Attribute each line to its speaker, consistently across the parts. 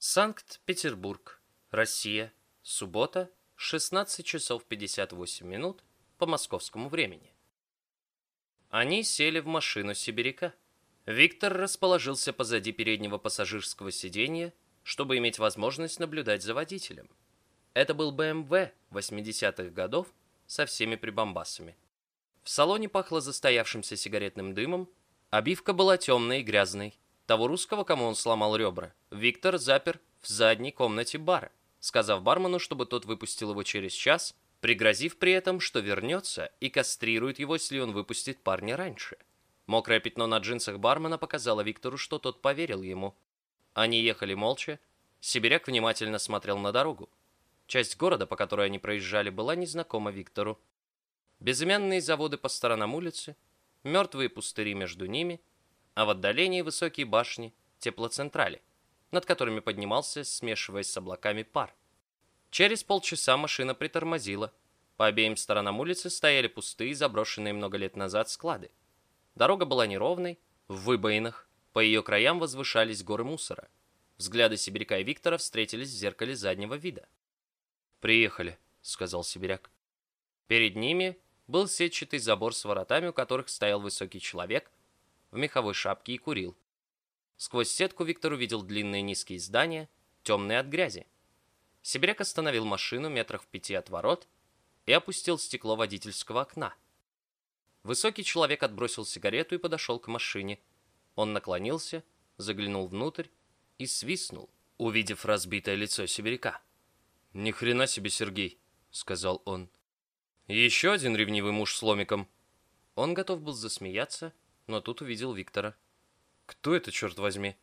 Speaker 1: Санкт-Петербург, Россия, суббота, 16 часов 58 минут по московскому времени. Они сели в машину сибиряка. Виктор расположился позади переднего пассажирского сиденья, чтобы иметь возможность наблюдать за водителем. Это был BMW 80-х годов со всеми прибамбасами. В салоне пахло застоявшимся сигаретным дымом, обивка была темной и грязной, того русского, кому он сломал ребра, Виктор запер в задней комнате бара, сказав бармену, чтобы тот выпустил его через час, пригрозив при этом, что вернется и кастрирует его, если он выпустит парня раньше. Мокрое пятно на джинсах бармена показало Виктору, что тот поверил ему. Они ехали молча. Сибиряк внимательно смотрел на дорогу. Часть города, по которой они проезжали, была незнакома Виктору. Безымянные заводы по сторонам улицы, мертвые пустыри между ними — а в отдалении высокие башни теплоцентрали, над которыми поднимался, смешиваясь с облаками, пар. Через полчаса машина притормозила. По обеим сторонам улицы стояли пустые, заброшенные много лет назад склады. Дорога была неровной, в выбоинах, по ее краям возвышались горы мусора. Взгляды Сибиряка и Виктора встретились в зеркале заднего вида. «Приехали», — сказал Сибиряк. Перед ними был сетчатый забор с воротами, у которых стоял высокий человек в меховой шапке и курил. Сквозь сетку Виктор увидел длинные низкие здания, темные от грязи. Сибиряк остановил машину метрах в пяти от ворот и опустил стекло водительского окна. Высокий человек отбросил сигарету и подошел к машине. Он наклонился, заглянул внутрь и свистнул, увидев разбитое лицо сибиряка. «Ни хрена себе, Сергей!» — сказал он. «Еще один ревнивый муж с ломиком!» Он готов был засмеяться, но тут увидел Виктора. «Кто это, черт возьми?»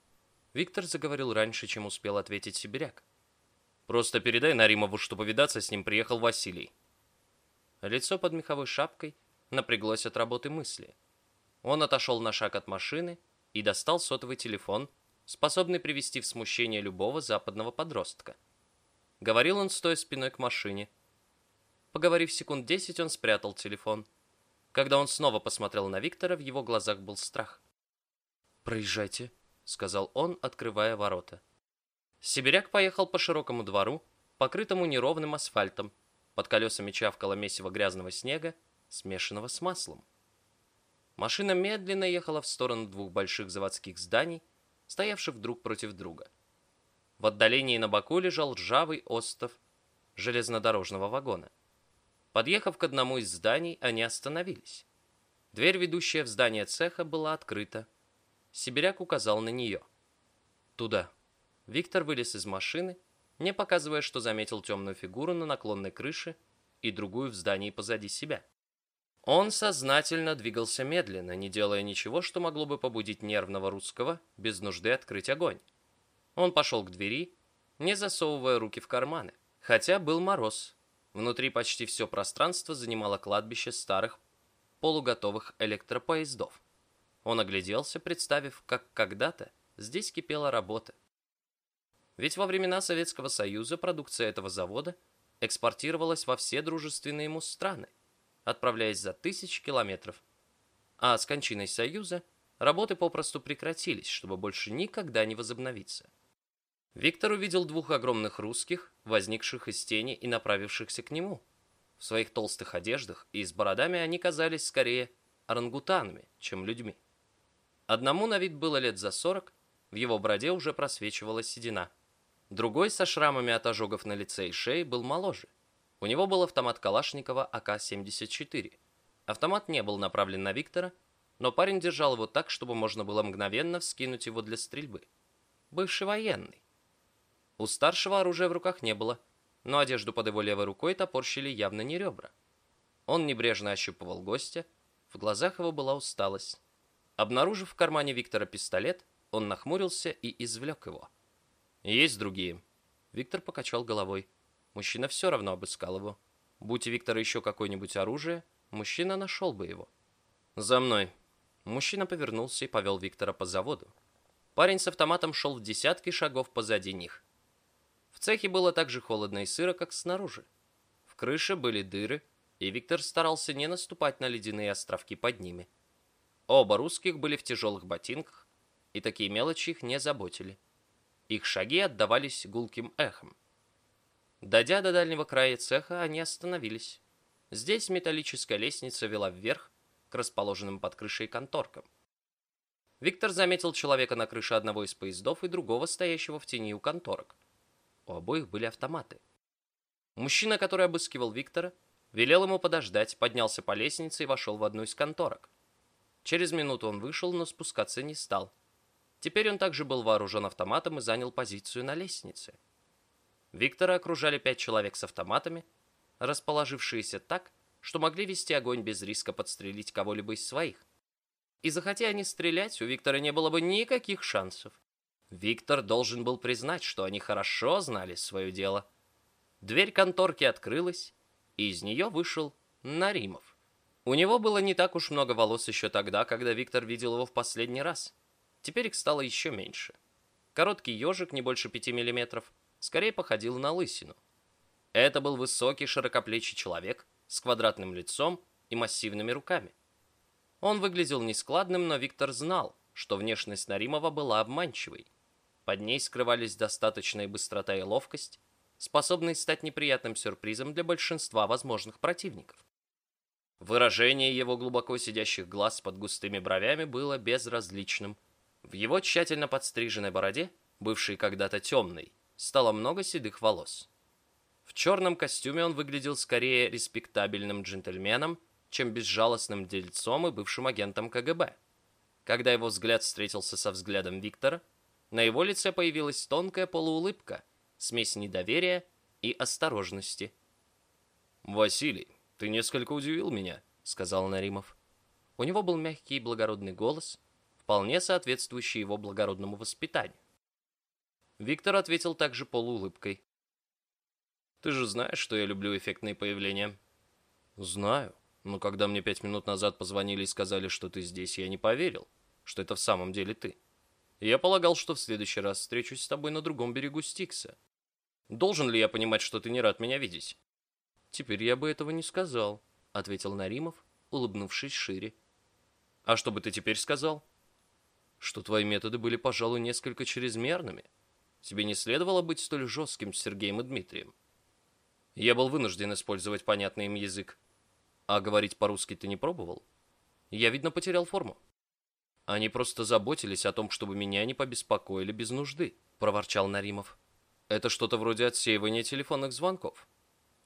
Speaker 1: Виктор заговорил раньше, чем успел ответить сибиряк. «Просто передай Наримову, что повидаться с ним приехал Василий». Лицо под меховой шапкой напряглось от работы мысли. Он отошел на шаг от машины и достал сотовый телефон, способный привести в смущение любого западного подростка. Говорил он, стоя спиной к машине. Поговорив секунд десять, он спрятал телефон. Когда он снова посмотрел на Виктора, в его глазах был страх. «Проезжайте», — сказал он, открывая ворота. Сибиряк поехал по широкому двору, покрытому неровным асфальтом. Под колесами чавкало месиво грязного снега, смешанного с маслом. Машина медленно ехала в сторону двух больших заводских зданий, стоявших друг против друга. В отдалении на боку лежал ржавый остов железнодорожного вагона. Подъехав к одному из зданий, они остановились. Дверь, ведущая в здание цеха, была открыта. Сибиряк указал на нее. «Туда». Виктор вылез из машины, не показывая, что заметил темную фигуру на наклонной крыше и другую в здании позади себя. Он сознательно двигался медленно, не делая ничего, что могло бы побудить нервного русского без нужды открыть огонь. Он пошел к двери, не засовывая руки в карманы, хотя был мороз, Внутри почти все пространство занимало кладбище старых полуготовых электропоездов. Он огляделся, представив, как когда-то здесь кипела работа. Ведь во времена Советского Союза продукция этого завода экспортировалась во все дружественные ему страны, отправляясь за тысячи километров. А с кончиной Союза работы попросту прекратились, чтобы больше никогда не возобновиться. Виктор увидел двух огромных русских, возникших из тени и направившихся к нему. В своих толстых одеждах и с бородами они казались скорее орангутанами, чем людьми. Одному на вид было лет за сорок, в его бороде уже просвечивала седина. Другой со шрамами от ожогов на лице и шее был моложе. У него был автомат Калашникова АК-74. Автомат не был направлен на Виктора, но парень держал его так, чтобы можно было мгновенно вскинуть его для стрельбы. Бывший военный. У старшего оружия в руках не было, но одежду под его левой рукой топорщили явно не ребра. Он небрежно ощупывал гостя, в глазах его была усталость. Обнаружив в кармане Виктора пистолет, он нахмурился и извлек его. «Есть другие». Виктор покачал головой. Мужчина все равно обыскал его. Будь у Виктора еще какое-нибудь оружие, мужчина нашел бы его. «За мной». Мужчина повернулся и повел Виктора по заводу. Парень с автоматом шел в десятки шагов позади них. Цехе было так же холодно и сыро, как снаружи. В крыше были дыры, и Виктор старался не наступать на ледяные островки под ними. Оба русских были в тяжелых ботинках, и такие мелочи их не заботили. Их шаги отдавались гулким эхом. Дойдя до дальнего края цеха, они остановились. Здесь металлическая лестница вела вверх к расположенным под крышей конторкам. Виктор заметил человека на крыше одного из поездов и другого, стоящего в тени у конторок. У обоих были автоматы. Мужчина, который обыскивал Виктора, велел ему подождать, поднялся по лестнице и вошел в одну из конторок. Через минуту он вышел, но спускаться не стал. Теперь он также был вооружен автоматом и занял позицию на лестнице. Виктора окружали пять человек с автоматами, расположившиеся так, что могли вести огонь без риска подстрелить кого-либо из своих. И захотя они стрелять, у Виктора не было бы никаких шансов. Виктор должен был признать, что они хорошо знали свое дело. Дверь конторки открылась, и из нее вышел Наримов. У него было не так уж много волос еще тогда, когда Виктор видел его в последний раз. Теперь их стало еще меньше. Короткий ежик, не больше пяти миллиметров, скорее походил на лысину. Это был высокий широкоплечий человек с квадратным лицом и массивными руками. Он выглядел нескладным, но Виктор знал, что внешность Наримова была обманчивой. Под ней скрывались достаточная быстрота и ловкость, способные стать неприятным сюрпризом для большинства возможных противников. Выражение его глубоко сидящих глаз под густыми бровями было безразличным. В его тщательно подстриженной бороде, бывшей когда-то темной, стало много седых волос. В черном костюме он выглядел скорее респектабельным джентльменом, чем безжалостным дельцом и бывшим агентом КГБ. Когда его взгляд встретился со взглядом Виктора, на его лице появилась тонкая полуулыбка, смесь недоверия и осторожности. «Василий, ты несколько удивил меня», — сказал Наримов. У него был мягкий и благородный голос, вполне соответствующий его благородному воспитанию. Виктор ответил также полуулыбкой. «Ты же знаешь, что я люблю эффектные появления?» «Знаю. Но когда мне пять минут назад позвонили и сказали, что ты здесь, я не поверил, что это в самом деле ты. Я полагал, что в следующий раз встречусь с тобой на другом берегу Стикса. Должен ли я понимать, что ты не рад меня видеть?» «Теперь я бы этого не сказал», — ответил Наримов, улыбнувшись шире. «А что бы ты теперь сказал?» «Что твои методы были, пожалуй, несколько чрезмерными. Тебе не следовало быть столь жестким с Сергеем и Дмитрием. Я был вынужден использовать понятный им язык. А говорить по-русски ты не пробовал? Я, видно, потерял форму. Они просто заботились о том, чтобы меня не побеспокоили без нужды, проворчал Наримов. Это что-то вроде отсеивания телефонных звонков.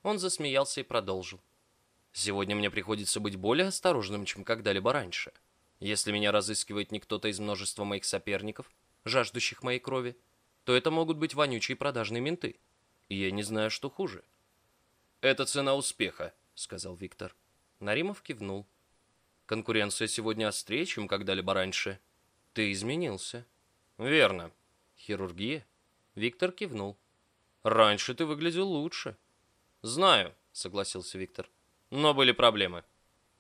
Speaker 1: Он засмеялся и продолжил. Сегодня мне приходится быть более осторожным, чем когда-либо раньше. Если меня разыскивает не кто-то из множества моих соперников, жаждущих моей крови, то это могут быть вонючие продажные менты. И я не знаю, что хуже. «Это цена успеха», — сказал Виктор. Наримов кивнул. «Конкуренция сегодня острее, чем когда-либо раньше. Ты изменился». «Верно. Хирургия?» Виктор кивнул. «Раньше ты выглядел лучше». «Знаю», — согласился Виктор. «Но были проблемы».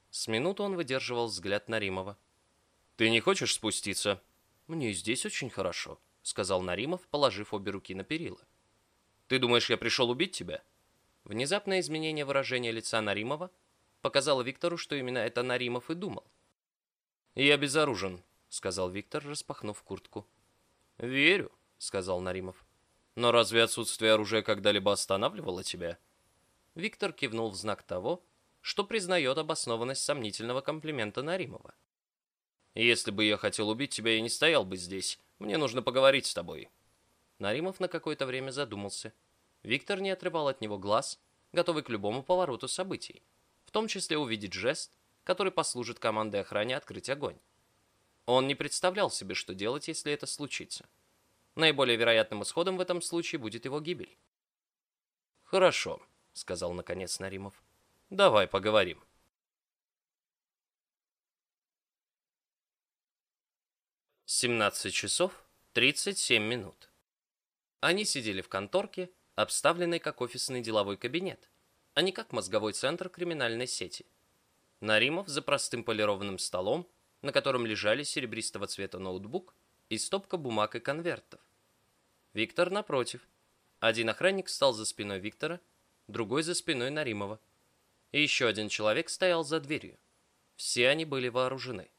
Speaker 1: С минуту он выдерживал взгляд Наримова. «Ты не хочешь спуститься?» «Мне здесь очень хорошо», — сказал Наримов, положив обе руки на перила. «Ты думаешь, я пришел убить тебя?» Внезапное изменение выражения лица Наримова показало Виктору, что именно это Наримов и думал. «Я безоружен», — сказал Виктор, распахнув куртку. «Верю», — сказал Наримов. «Но разве отсутствие оружия когда-либо останавливало тебя?» Виктор кивнул в знак того, что признает обоснованность сомнительного комплимента Наримова. «Если бы я хотел убить тебя, я не стоял бы здесь. Мне нужно поговорить с тобой». Наримов на какое-то время задумался. Виктор не отрывал от него глаз, готовый к любому повороту событий, в том числе увидеть жест, который послужит командой охране открыть огонь. Он не представлял себе, что делать, если это случится. Наиболее вероятным исходом в этом случае будет его гибель. «Хорошо», — сказал наконец Наримов. «Давай поговорим». Семнадцать часов тридцать семь минут. Они сидели в конторке, обставленный как офисный деловой кабинет, а не как мозговой центр криминальной сети. Наримов за простым полированным столом, на котором лежали серебристого цвета ноутбук и стопка бумаг и конвертов. Виктор напротив. Один охранник стал за спиной Виктора, другой за спиной Наримова. И еще один человек стоял за дверью. Все они были вооружены.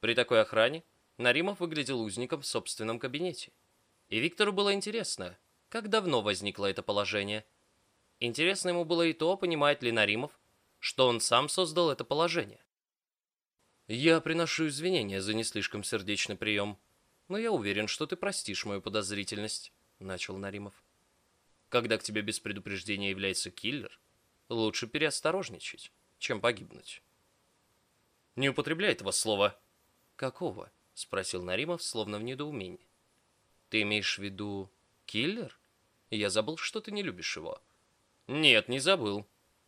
Speaker 1: При такой охране Наримов выглядел узником в собственном кабинете. И Виктору было интересно, как давно возникло это положение. Интересно ему было и то, понимает ли Наримов, что он сам создал это положение. «Я приношу извинения за не слишком сердечный прием, но я уверен, что ты простишь мою подозрительность», — начал Наримов. «Когда к тебе без предупреждения является киллер, лучше переосторожничать, чем погибнуть». «Не употребляй этого слова». «Какого?» — спросил Наримов, словно в недоумении. «Ты имеешь в виду киллер? Я забыл, что ты не любишь его». «Нет, не забыл».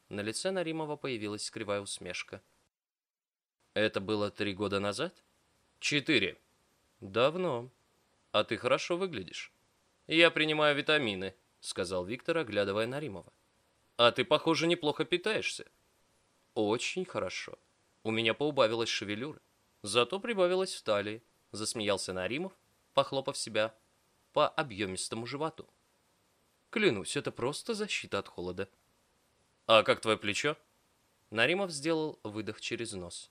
Speaker 1: На лице Наримова появилась кривая усмешка. Это было три года назад? Четыре. Давно. А ты хорошо выглядишь. Я принимаю витамины, сказал Виктор, оглядывая Наримова. А ты, похоже, неплохо питаешься. Очень хорошо. У меня поубавилась шевелюра. Зато прибавилась в талии, засмеялся Наримов, похлопав себя по объемистому животу. Клянусь, это просто защита от холода. А как твое плечо? Наримов сделал выдох через нос.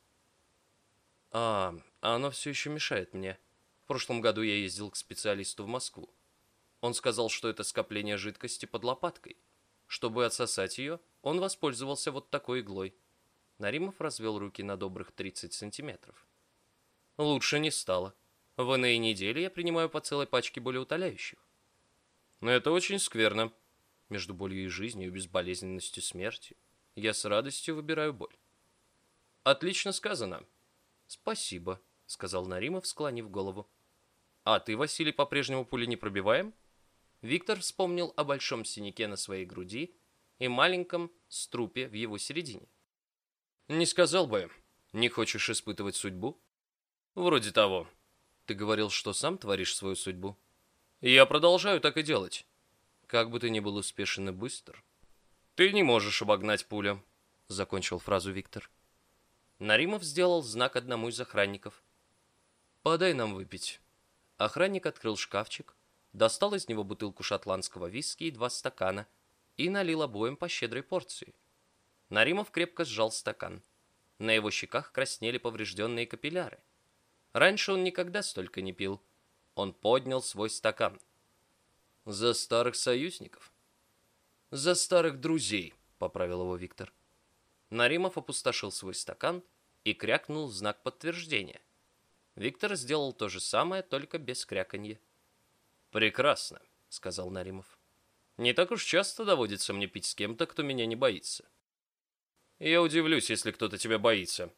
Speaker 1: А, оно все еще мешает мне. В прошлом году я ездил к специалисту в Москву. Он сказал, что это скопление жидкости под лопаткой. Чтобы отсосать ее, он воспользовался вот такой иглой. Наримов развел руки на добрых 30 сантиметров. Лучше не стало. В иные недели я принимаю по целой пачке болеутоляющих. Но это очень скверно. Между болью и жизнью и безболезненностью смерти я с радостью выбираю боль. Отлично сказано. «Спасибо», — сказал Наримов, склонив голову. «А ты, Василий, по-прежнему пули не пробиваем?» Виктор вспомнил о большом синяке на своей груди и маленьком струпе в его середине. «Не сказал бы. Не хочешь испытывать судьбу?» «Вроде того. Ты говорил, что сам творишь свою судьбу?» «Я продолжаю так и делать. Как бы ты ни был успешен и быстр, ты не можешь обогнать пулю», — закончил фразу Виктор. Наримов сделал знак одному из охранников. «Подай нам выпить». Охранник открыл шкафчик, достал из него бутылку шотландского виски и два стакана и налил обоим по щедрой порции. Наримов крепко сжал стакан. На его щеках краснели поврежденные капилляры. Раньше он никогда столько не пил. Он поднял свой стакан. «За старых союзников?» «За старых друзей», — поправил его Виктор. Наримов опустошил свой стакан и крякнул в знак подтверждения. Виктор сделал то же самое, только без кряканья. «Прекрасно», — сказал Наримов. «Не так уж часто доводится мне пить с кем-то, кто меня не боится». «Я удивлюсь, если кто-то тебя боится».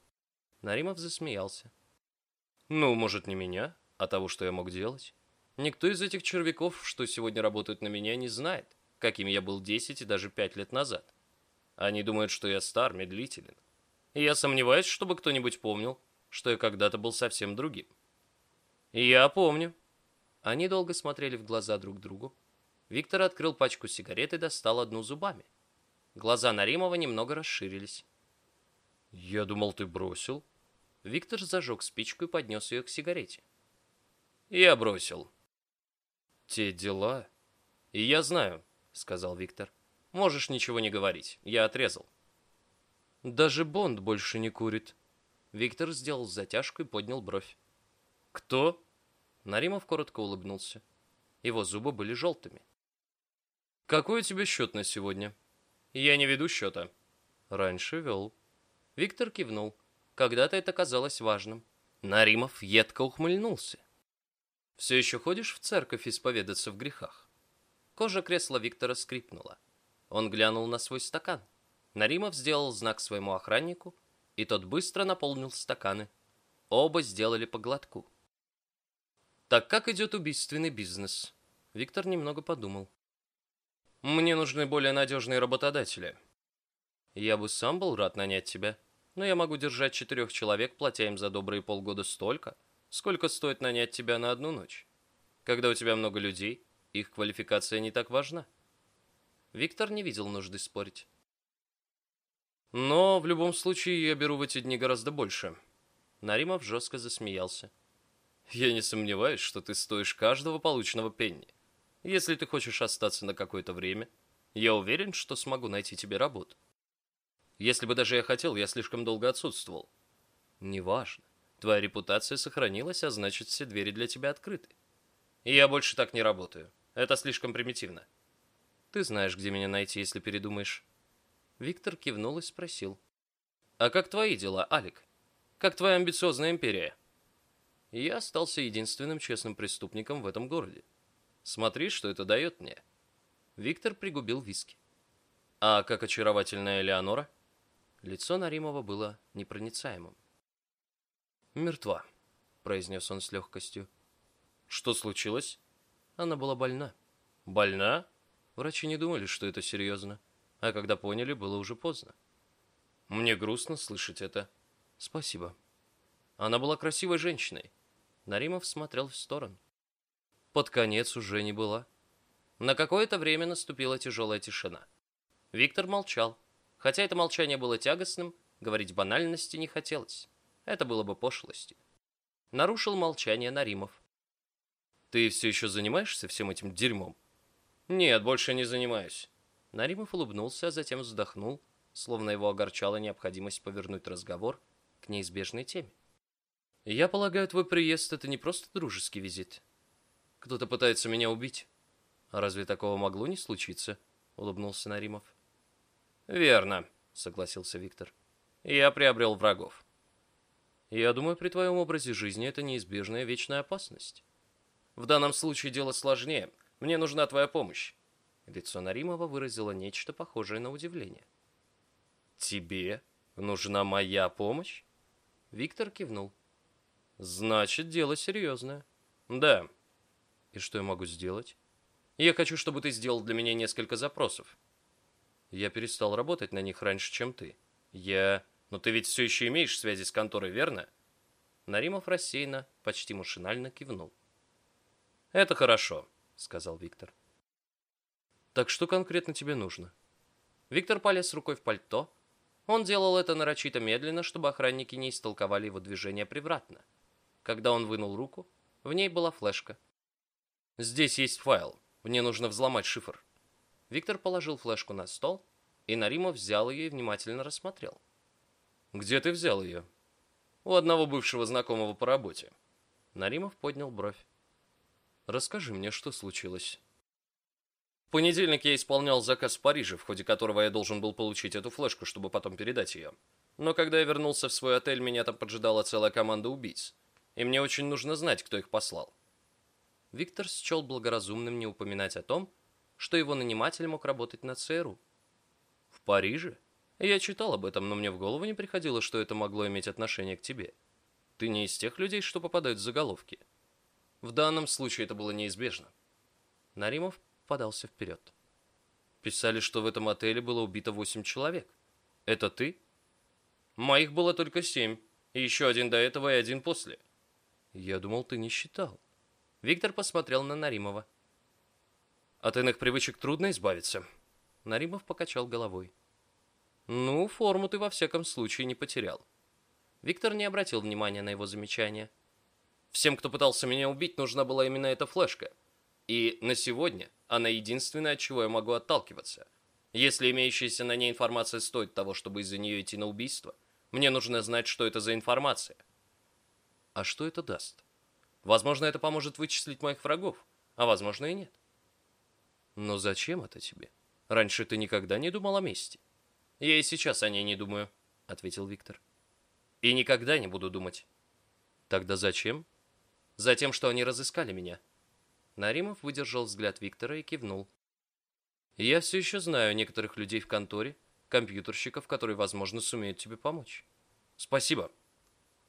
Speaker 1: Наримов засмеялся. «Ну, может, не меня, а того, что я мог делать. Никто из этих червяков, что сегодня работают на меня, не знает, каким я был 10 и даже 5 лет назад. Они думают, что я стар, медлителен. И я сомневаюсь, чтобы кто-нибудь помнил, что я когда-то был совсем другим. я помню. Они долго смотрели в глаза друг другу. Виктор открыл пачку сигарет и достал одну зубами. Глаза Наримова немного расширились. «Я думал, ты бросил». Виктор зажег спичку и поднес ее к сигарете. «Я бросил». «Те дела...» «И я знаю», — сказал Виктор. «Можешь ничего не говорить. Я отрезал». Даже Бонд больше не курит. Виктор сделал затяжку и поднял бровь. Кто? Наримов коротко улыбнулся. Его зубы были желтыми. Какой у тебя счет на сегодня? Я не веду счета. Раньше вел. Виктор кивнул. Когда-то это казалось важным. Наримов едко ухмыльнулся. «Все еще ходишь в церковь исповедаться в грехах?» Кожа кресла Виктора скрипнула. Он глянул на свой стакан. Наримов сделал знак своему охраннику, и тот быстро наполнил стаканы. Оба сделали по глотку. «Так как идет убийственный бизнес?» Виктор немного подумал. «Мне нужны более надежные работодатели. Я бы сам был рад нанять тебя, но я могу держать четырех человек, платя им за добрые полгода столько, сколько стоит нанять тебя на одну ночь. Когда у тебя много людей, их квалификация не так важна». Виктор не видел нужды спорить. Но в любом случае я беру в эти дни гораздо больше. Наримов жестко засмеялся. Я не сомневаюсь, что ты стоишь каждого полученного пенни. Если ты хочешь остаться на какое-то время, я уверен, что смогу найти тебе работу. Если бы даже я хотел, я слишком долго отсутствовал. Неважно. Твоя репутация сохранилась, а значит, все двери для тебя открыты. Я больше так не работаю. Это слишком примитивно. Ты знаешь, где меня найти, если передумаешь. Виктор кивнул и спросил. А как твои дела, Алик? Как твоя амбициозная империя? Я остался единственным честным преступником в этом городе. Смотри, что это дает мне. Виктор пригубил виски. А как очаровательная Элеонора? Лицо Наримова было непроницаемым. «Мертва», — произнес он с легкостью. «Что случилось?» Она была больна. «Больна?» Врачи не думали, что это серьезно. А когда поняли, было уже поздно. «Мне грустно слышать это». «Спасибо». Она была красивой женщиной. Наримов смотрел в сторону. Под конец уже не была. На какое-то время наступила тяжелая тишина. Виктор молчал. Хотя это молчание было тягостным, говорить банальности не хотелось. Это было бы пошлостью. Нарушил молчание Наримов. «Ты все еще занимаешься всем этим дерьмом?» «Нет, больше не занимаюсь». Наримов улыбнулся, а затем вздохнул, словно его огорчала необходимость повернуть разговор к неизбежной теме. «Я полагаю, твой приезд — это не просто дружеский визит. Кто-то пытается меня убить. А разве такого могло не случиться?» — улыбнулся Наримов. «Верно», — согласился Виктор. «Я приобрел врагов». «Я думаю, при твоем образе жизни это неизбежная вечная опасность. В данном случае дело сложнее. Мне нужна твоя помощь». Лицо Наримова выразило нечто похожее на удивление. «Тебе нужна моя помощь?» Виктор кивнул. «Значит, дело серьезное». «Да». «И что я могу сделать?» «Я хочу, чтобы ты сделал для меня несколько запросов. Я перестал работать на них раньше, чем ты. Я... Но ты ведь все еще имеешь связи с конторой, верно? Наримов рассеянно, почти машинально кивнул. Это хорошо, сказал Виктор. Так что конкретно тебе нужно? Виктор полез рукой в пальто. Он делал это нарочито медленно, чтобы охранники не истолковали его движение превратно. Когда он вынул руку, в ней была флешка. «Здесь есть файл. Мне нужно взломать шифр». Виктор положил флешку на стол, и Наримов взял ее и внимательно рассмотрел. «Где ты взял ее?» «У одного бывшего знакомого по работе». Наримов поднял бровь. «Расскажи мне, что случилось?» В понедельник я исполнял заказ в Париже, в ходе которого я должен был получить эту флешку, чтобы потом передать ее. Но когда я вернулся в свой отель, меня там поджидала целая команда убийц. И мне очень нужно знать, кто их послал. Виктор счел благоразумным не упоминать о том, что его наниматель мог работать на ЦРУ. В Париже? Я читал об этом, но мне в голову не приходило, что это могло иметь отношение к тебе. Ты не из тех людей, что попадают в заголовки. В данном случае это было неизбежно. Наримов подался вперед. Писали, что в этом отеле было убито восемь человек. Это ты? Моих было только семь. И еще один до этого и один после. Я думал, ты не считал. Виктор посмотрел на Наримова. От иных привычек трудно избавиться. Наримов покачал головой. Ну, форму ты во всяком случае не потерял. Виктор не обратил внимания на его замечание. Всем, кто пытался меня убить, нужна была именно эта флешка. И на сегодня она единственная, от чего я могу отталкиваться. Если имеющаяся на ней информация стоит того, чтобы из-за нее идти на убийство, мне нужно знать, что это за информация. А что это даст? Возможно, это поможет вычислить моих врагов, а возможно и нет. Но зачем это тебе? Раньше ты никогда не думал о мести. Я и сейчас о ней не думаю, ответил Виктор. И никогда не буду думать. Тогда зачем? Затем, что они разыскали меня. Наримов выдержал взгляд Виктора и кивнул. Я все еще знаю некоторых людей в конторе, компьютерщиков, которые, возможно, сумеют тебе помочь. Спасибо.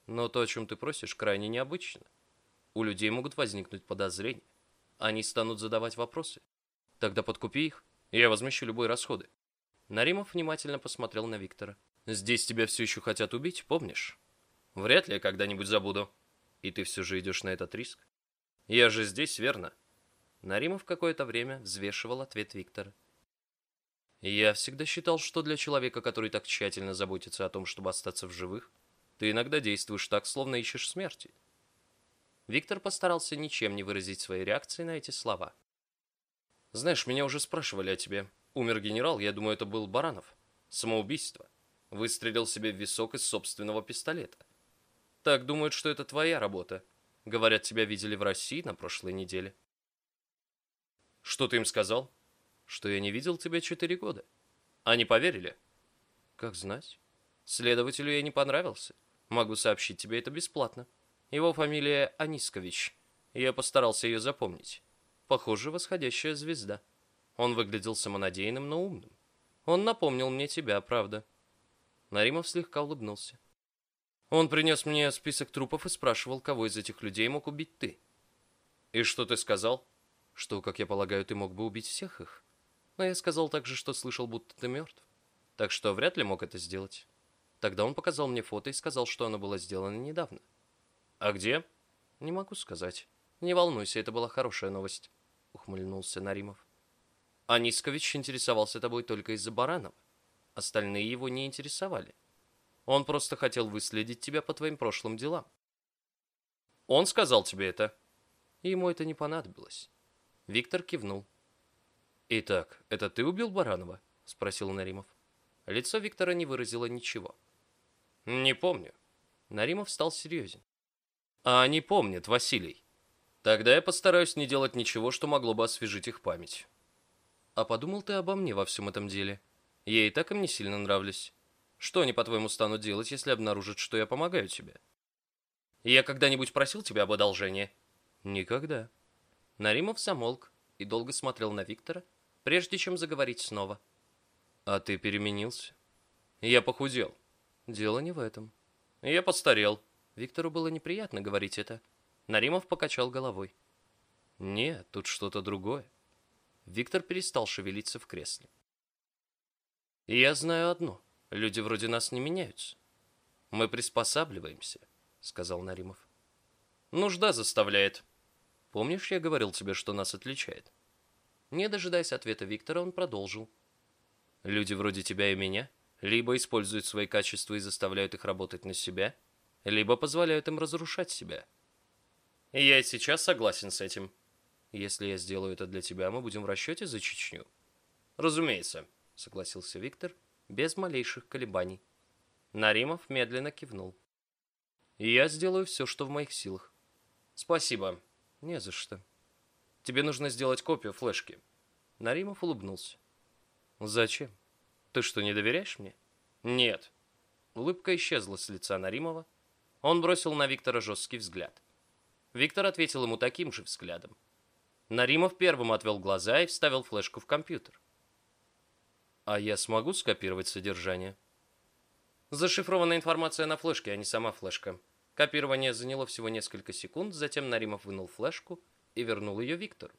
Speaker 1: Но то, о чем ты просишь, крайне необычно. У людей могут возникнуть подозрения. Они станут задавать вопросы. Тогда подкупи их, и я возмещу любые расходы. Наримов внимательно посмотрел на Виктора. Здесь тебя все еще хотят убить, помнишь? Вряд ли я когда-нибудь забуду. И ты все же идешь на этот риск? Я же здесь, верно? Наримов какое-то время взвешивал ответ Виктора. Я всегда считал, что для человека, который так тщательно заботится о том, чтобы остаться в живых, ты иногда действуешь так, словно ищешь смерти. Виктор постарался ничем не выразить своей реакции на эти слова. Знаешь, меня уже спрашивали о тебе. Умер генерал, я думаю, это был Баранов. Самоубийство. Выстрелил себе в висок из собственного пистолета. Так думают, что это твоя работа. Говорят, тебя видели в России на прошлой неделе. Что ты им сказал? Что я не видел тебя четыре года. Они поверили? Как знать. Следователю я не понравился. Могу сообщить тебе это бесплатно. Его фамилия Анискович. Я постарался ее запомнить. Похоже, восходящая звезда. Он выглядел самонадеянным, но умным. Он напомнил мне тебя, правда. Наримов слегка улыбнулся. Он принес мне список трупов и спрашивал, кого из этих людей мог убить ты. И что ты сказал? Что, как я полагаю, ты мог бы убить всех их. Но я сказал также, что слышал, будто ты мертв. Так что вряд ли мог это сделать. Тогда он показал мне фото и сказал, что оно было сделано недавно. А где? Не могу сказать. Не волнуйся, это была хорошая новость, ухмыльнулся Наримов. Анискович интересовался тобой только из-за Баранова. Остальные его не интересовали. Он просто хотел выследить тебя по твоим прошлым делам. Он сказал тебе это? Ему это не понадобилось. Виктор кивнул. «Итак, это ты убил Баранова?» — спросил Наримов. Лицо Виктора не выразило ничего. «Не помню». Наримов стал серьезен. «А они помнят, Василий. Тогда я постараюсь не делать ничего, что могло бы освежить их память». «А подумал ты обо мне во всем этом деле? Я и так им не сильно нравлюсь. Что они, по-твоему, станут делать, если обнаружат, что я помогаю тебе?» «Я когда-нибудь просил тебя об одолжении?» «Никогда». Наримов замолк и долго смотрел на Виктора, прежде чем заговорить снова. «А ты переменился?» «Я похудел». «Дело не в этом». «Я постарел». Виктору было неприятно говорить это. Наримов покачал головой. «Нет, тут что-то другое». Виктор перестал шевелиться в кресле. «Я знаю одно. Люди вроде нас не меняются. Мы приспосабливаемся», — сказал Наримов. «Нужда заставляет. Помнишь, я говорил тебе, что нас отличает?» Не дожидаясь ответа Виктора, он продолжил. «Люди вроде тебя и меня либо используют свои качества и заставляют их работать на себя, либо позволяют им разрушать себя. я и сейчас согласен с этим. Если я сделаю это для тебя, мы будем в расчете за Чечню. Разумеется, согласился Виктор, без малейших колебаний. Наримов медленно кивнул. я сделаю все, что в моих силах. Спасибо. Не за что. Тебе нужно сделать копию флешки. Наримов улыбнулся. Зачем? Ты что, не доверяешь мне? Нет. Улыбка исчезла с лица Наримова. Он бросил на Виктора жесткий взгляд. Виктор ответил ему таким же взглядом. Наримов первым отвел глаза и вставил флешку в компьютер. А я смогу скопировать содержание? Зашифрованная информация на флешке, а не сама флешка. Копирование заняло всего несколько секунд, затем Наримов вынул флешку и вернул ее Виктору.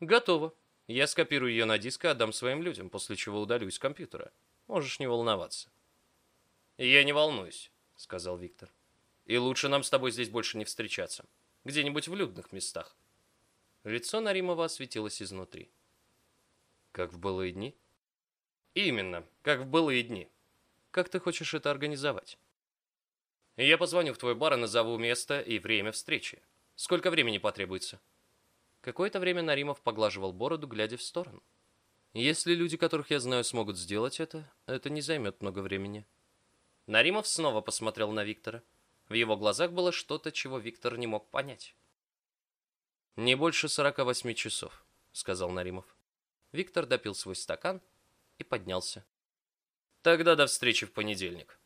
Speaker 1: «Готово. Я скопирую ее на диск и отдам своим людям, после чего удалю из компьютера. Можешь не волноваться». «Я не волнуюсь», — сказал Виктор. «И лучше нам с тобой здесь больше не встречаться. Где-нибудь в людных местах». Лицо Наримова осветилось изнутри. «Как в былые дни?» «Именно, как в былые дни. Как ты хочешь это организовать?» «Я позвоню в твой бар и назову место и время встречи. Сколько времени потребуется?» Какое-то время Наримов поглаживал бороду, глядя в сторону. «Если люди, которых я знаю, смогут сделать это, это не займет много времени». Наримов снова посмотрел на Виктора. В его глазах было что-то, чего Виктор не мог понять. «Не больше сорока восьми часов», — сказал Наримов. Виктор допил свой стакан и поднялся. «Тогда до встречи в понедельник».